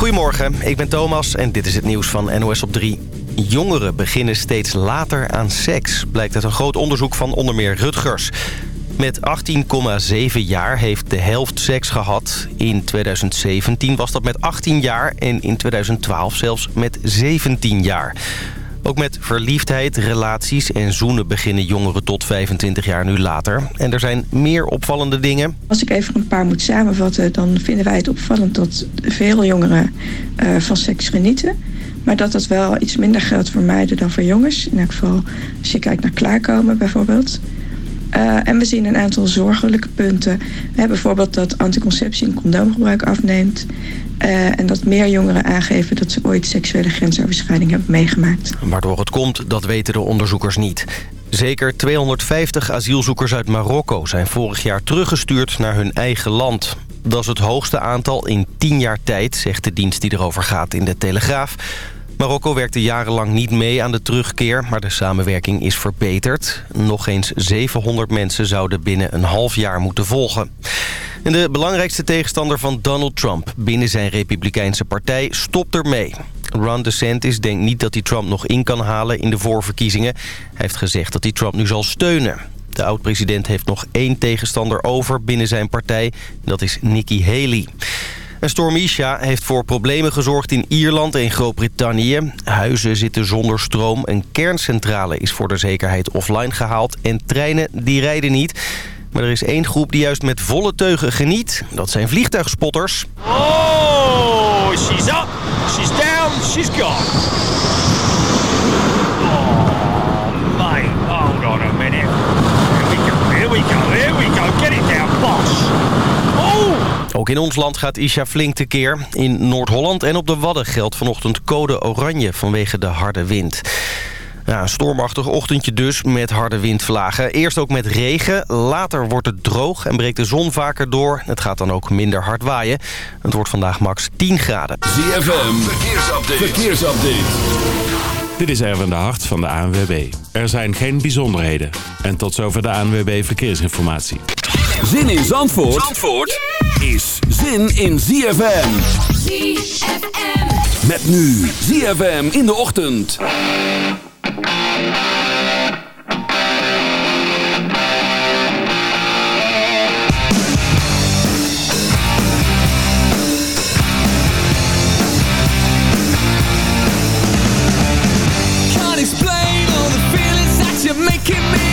Goedemorgen, ik ben Thomas en dit is het nieuws van NOS op 3. Jongeren beginnen steeds later aan seks, blijkt uit een groot onderzoek van onder meer Rutgers. Met 18,7 jaar heeft de helft seks gehad. In 2017 was dat met 18 jaar en in 2012 zelfs met 17 jaar. Ook met verliefdheid, relaties en zoenen beginnen jongeren tot 25 jaar nu later. En er zijn meer opvallende dingen. Als ik even een paar moet samenvatten... dan vinden wij het opvallend dat veel jongeren uh, van seks genieten. Maar dat dat wel iets minder geldt voor meiden dan voor jongens. In elk geval als je kijkt naar klaarkomen bijvoorbeeld... Uh, en we zien een aantal zorgelijke punten. Hebben bijvoorbeeld dat anticonceptie en condoomgebruik afneemt. Uh, en dat meer jongeren aangeven dat ze ooit seksuele grensoverschrijding hebben meegemaakt. Waardoor het komt, dat weten de onderzoekers niet. Zeker 250 asielzoekers uit Marokko zijn vorig jaar teruggestuurd naar hun eigen land. Dat is het hoogste aantal in 10 jaar tijd, zegt de dienst die erover gaat in de Telegraaf. Marokko werkte jarenlang niet mee aan de terugkeer, maar de samenwerking is verbeterd. Nog eens 700 mensen zouden binnen een half jaar moeten volgen. En de belangrijkste tegenstander van Donald Trump binnen zijn republikeinse partij stopt ermee. Ron DeSantis denkt niet dat hij Trump nog in kan halen in de voorverkiezingen. Hij heeft gezegd dat hij Trump nu zal steunen. De oud-president heeft nog één tegenstander over binnen zijn partij. Dat is Nikki Haley. En storm Isha heeft voor problemen gezorgd in Ierland en Groot-Brittannië. Huizen zitten zonder stroom, een kerncentrale is voor de zekerheid offline gehaald... en treinen die rijden niet. Maar er is één groep die juist met volle teugen geniet. Dat zijn vliegtuigspotters. Oh, she's up, she's down, she's gone. Ook in ons land gaat Isha flink tekeer. In Noord-Holland en op de Wadden geldt vanochtend code oranje vanwege de harde wind. Ja, een stormachtig ochtendje dus met harde windvlagen. Eerst ook met regen, later wordt het droog en breekt de zon vaker door. Het gaat dan ook minder hard waaien. Het wordt vandaag max 10 graden. ZFM, verkeersupdate. verkeersupdate. Dit is Erwin de Hart van de ANWB. Er zijn geen bijzonderheden. En tot zover de ANWB Verkeersinformatie. Zin in Zandvoort, Zandvoort is zin in ZFM. ZFM. Met nu ZFM in de ochtend. Making me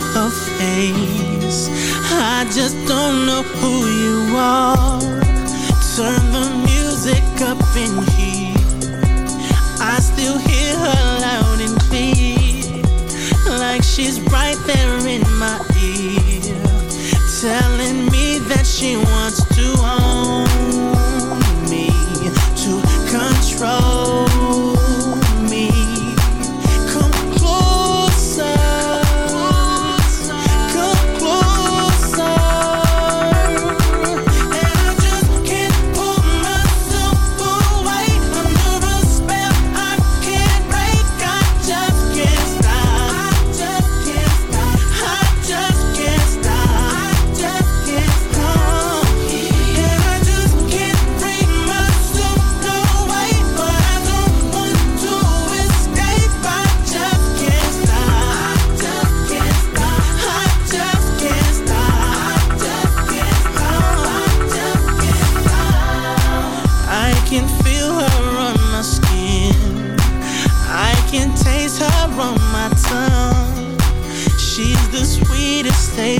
her face. I just don't know who you are. Turn the music up in here. I still hear her loud and clear Like she's right there in my ear Telling me that she wants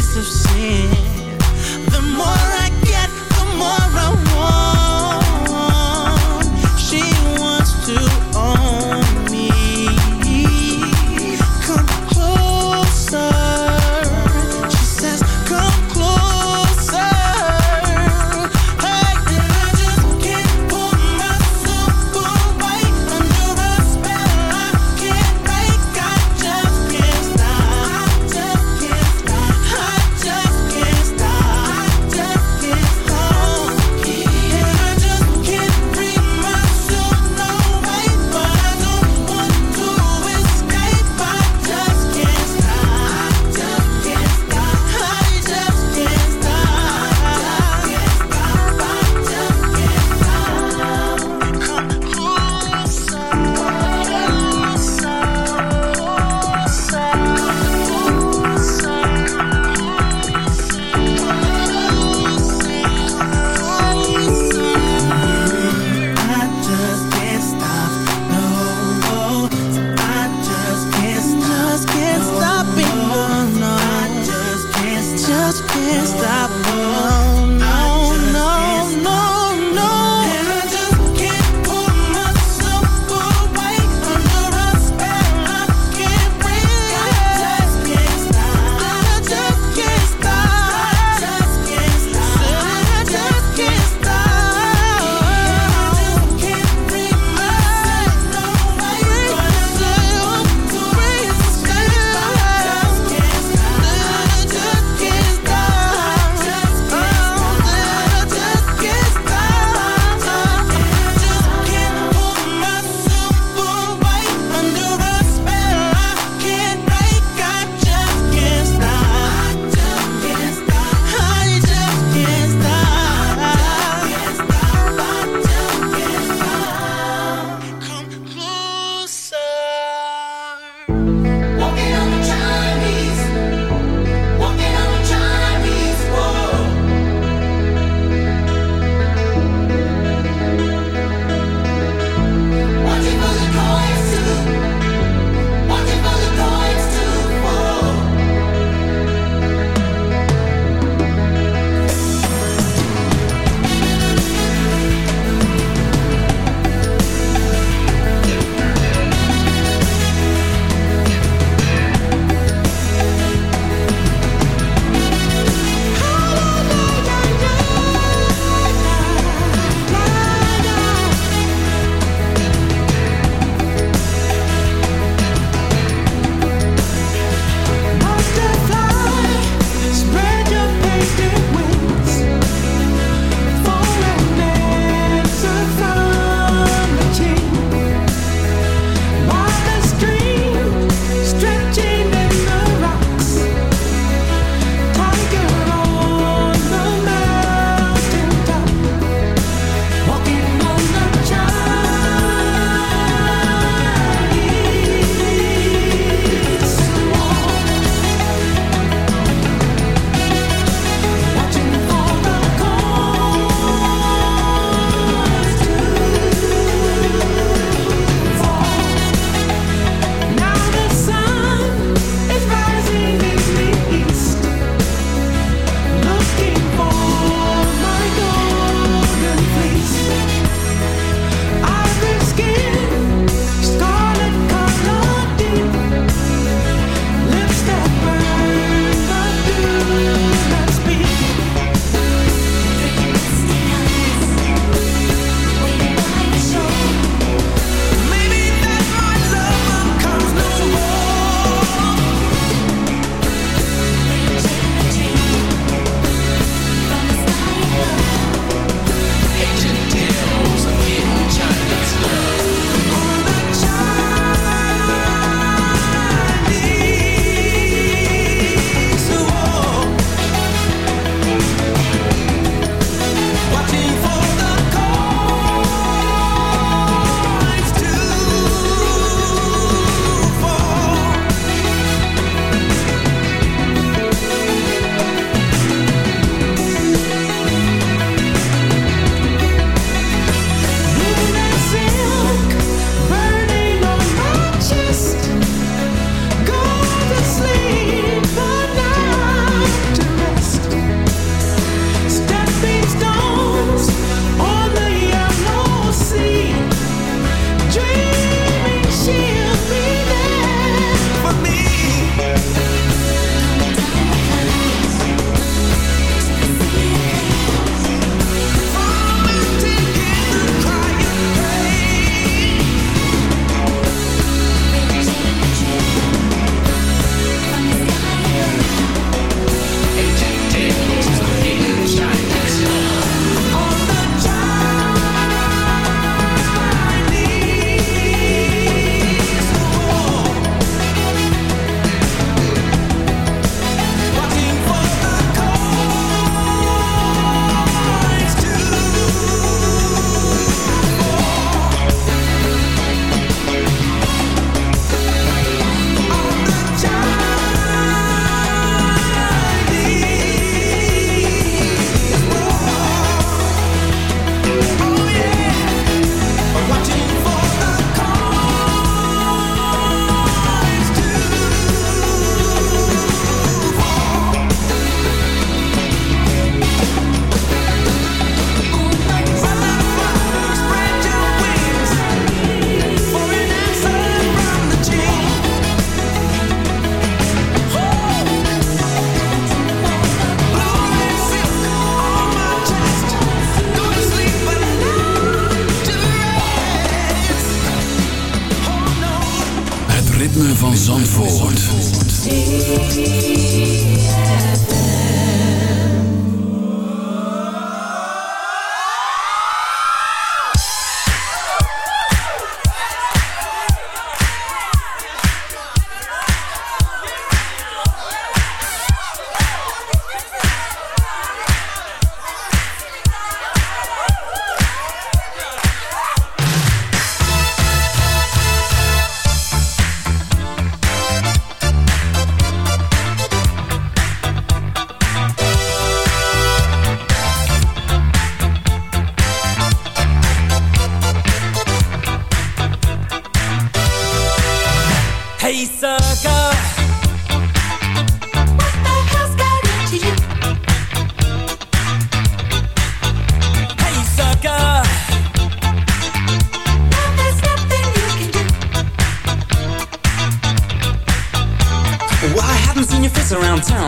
taste of sin.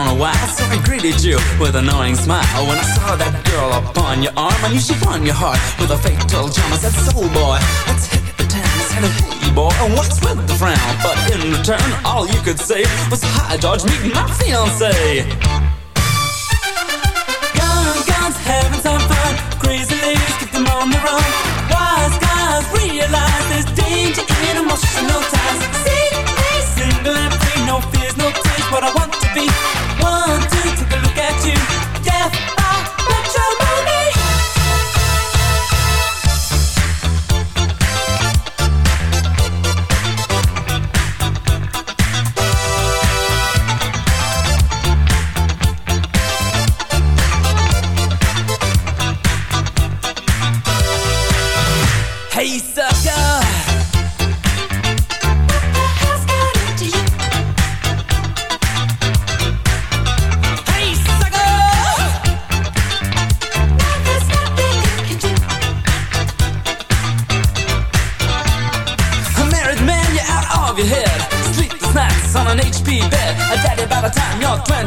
Town a while, so I greeted you with an annoying smile. When I saw that girl upon your arm, I knew she won your heart with a fatal charm. I said, Soul boy, let's hit the town. I said, Hey boy, what's with the frown? But in return, all you could say was, Hi, George, meet my fiance. Young guns having some fun. Crazy ladies keep them on the run. Wise guys realize there's danger in emotional ties. See single and free, no fears, no tears. What I want to be. One, two, take a look at you.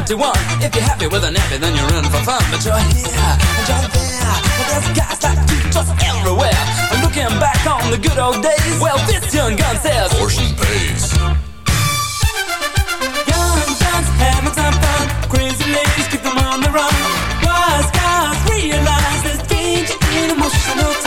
21. If you're happy with a nappy, then you're in for fun. But you're here and you're there. But there's guys like you just everywhere. And looking back on the good old days, well, this young gun says, Portion pays. Young guns having some fun. Crazy ladies keep them on the run. Wise guys realize there's danger in emotional ties.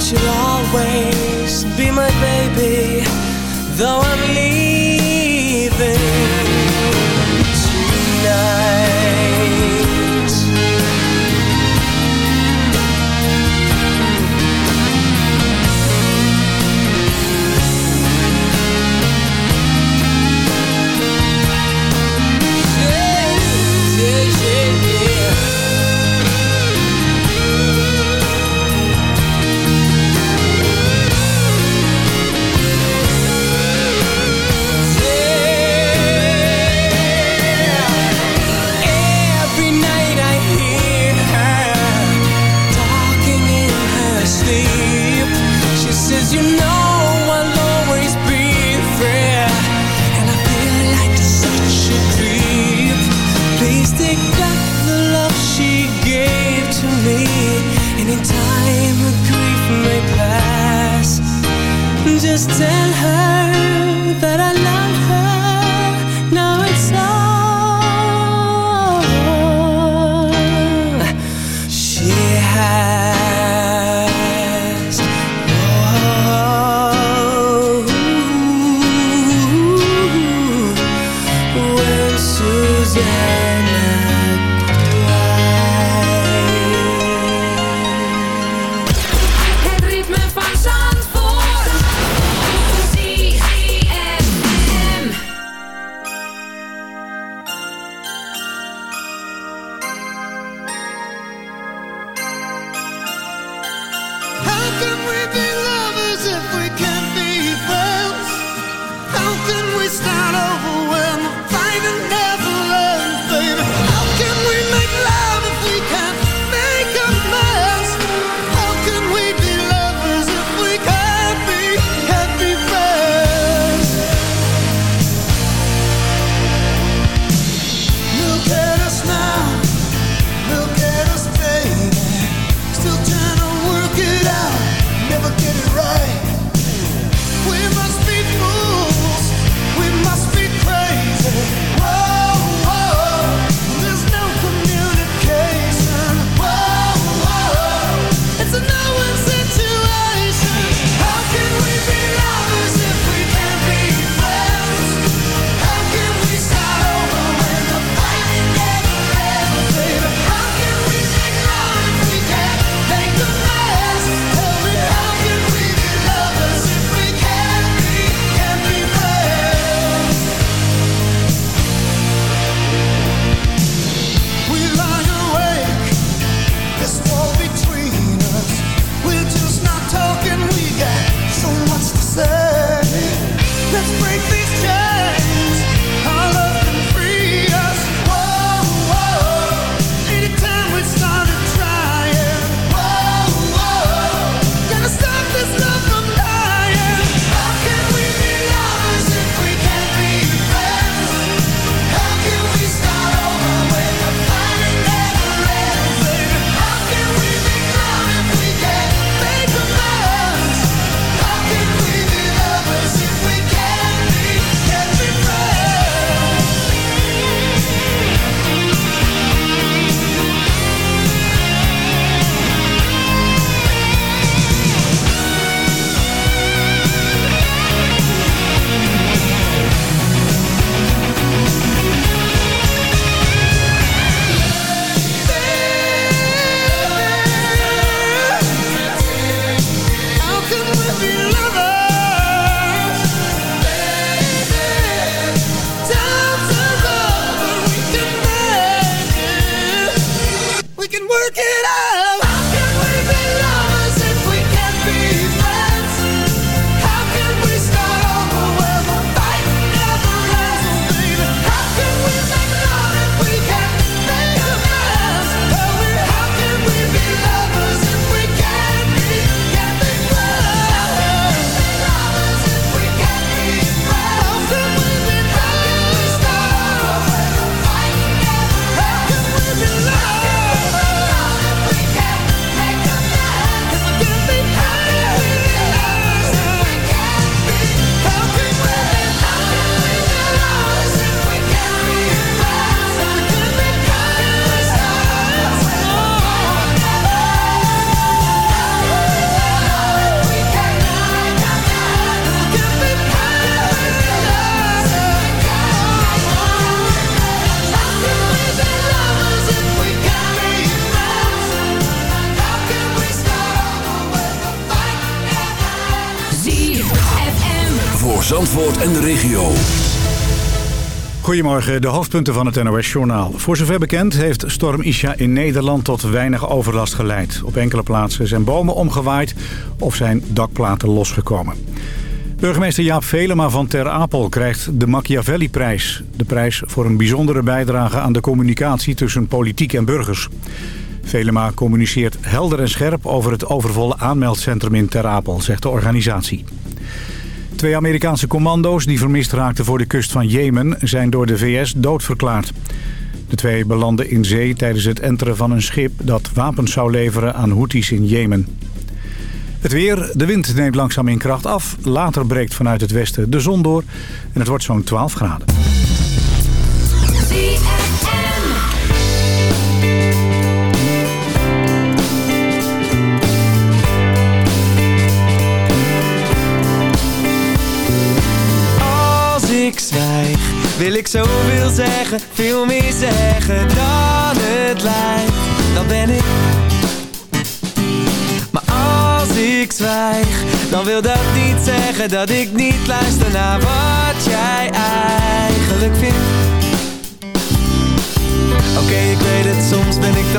But you'll always be my baby, though. just tell her that I love her. Regio. Goedemorgen, de hoofdpunten van het NOS-journaal. Voor zover bekend heeft storm Isha in Nederland tot weinig overlast geleid. Op enkele plaatsen zijn bomen omgewaaid of zijn dakplaten losgekomen. Burgemeester Jaap Velema van Ter Apel krijgt de Machiavelli-prijs. De prijs voor een bijzondere bijdrage aan de communicatie tussen politiek en burgers. Velema communiceert helder en scherp over het overvolle aanmeldcentrum in Ter Apel, zegt de organisatie. Twee Amerikaanse commando's die vermist raakten voor de kust van Jemen... zijn door de VS doodverklaard. De twee belanden in zee tijdens het enteren van een schip... dat wapens zou leveren aan Houthis in Jemen. Het weer, de wind neemt langzaam in kracht af. Later breekt vanuit het westen de zon door en het wordt zo'n 12 graden. Wil ik zoveel zeggen, veel meer zeggen dan het lijkt. Dan ben ik. Maar als ik zwijg, dan wil dat niet zeggen dat ik niet luister naar wat jij eigenlijk vindt. Oké, ik weet het, soms ben ik te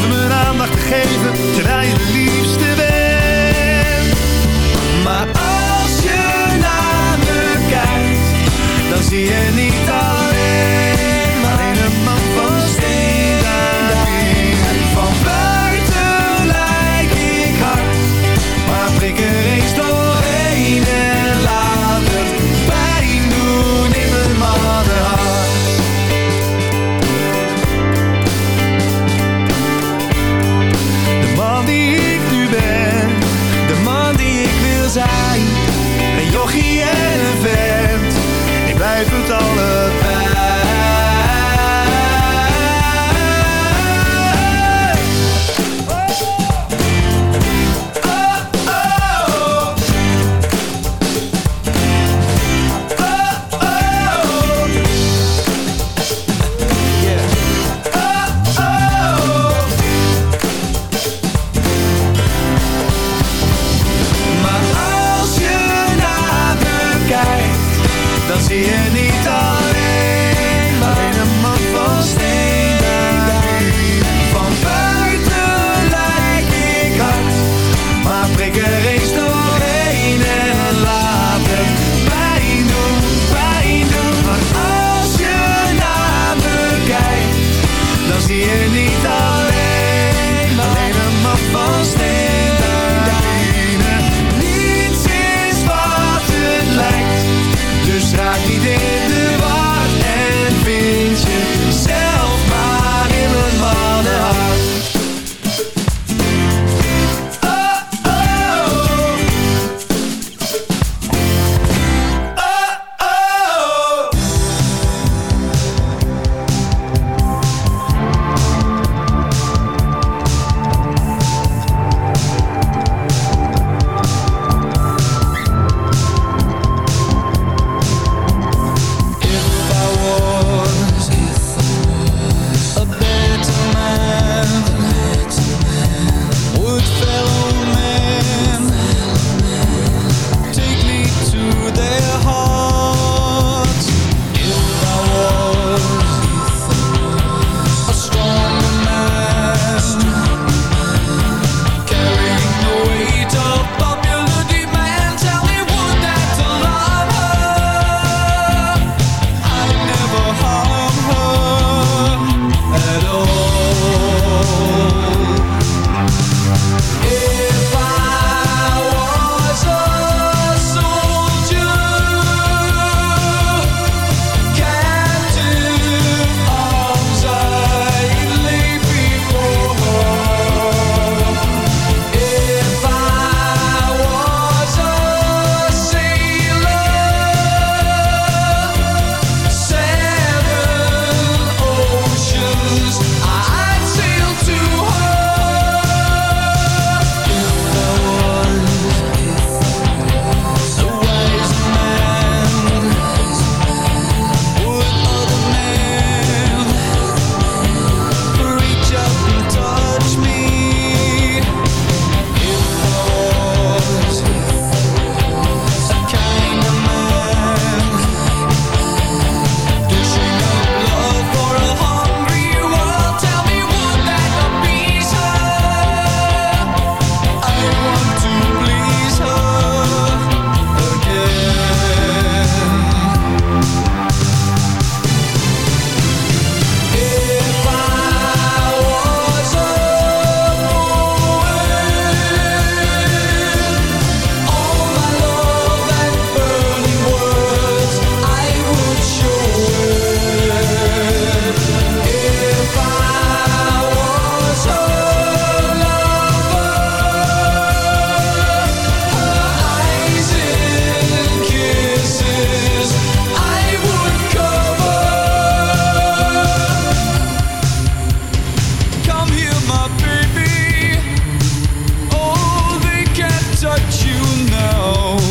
know.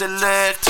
select.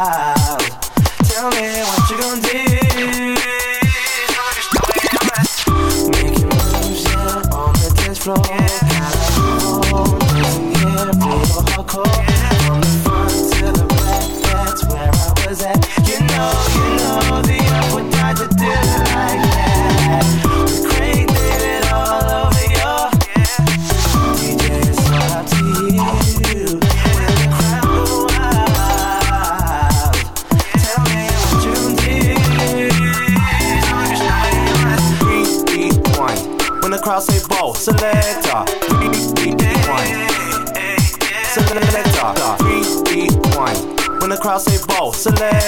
tell me what you gonna do. hustling.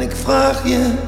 Ich Frage.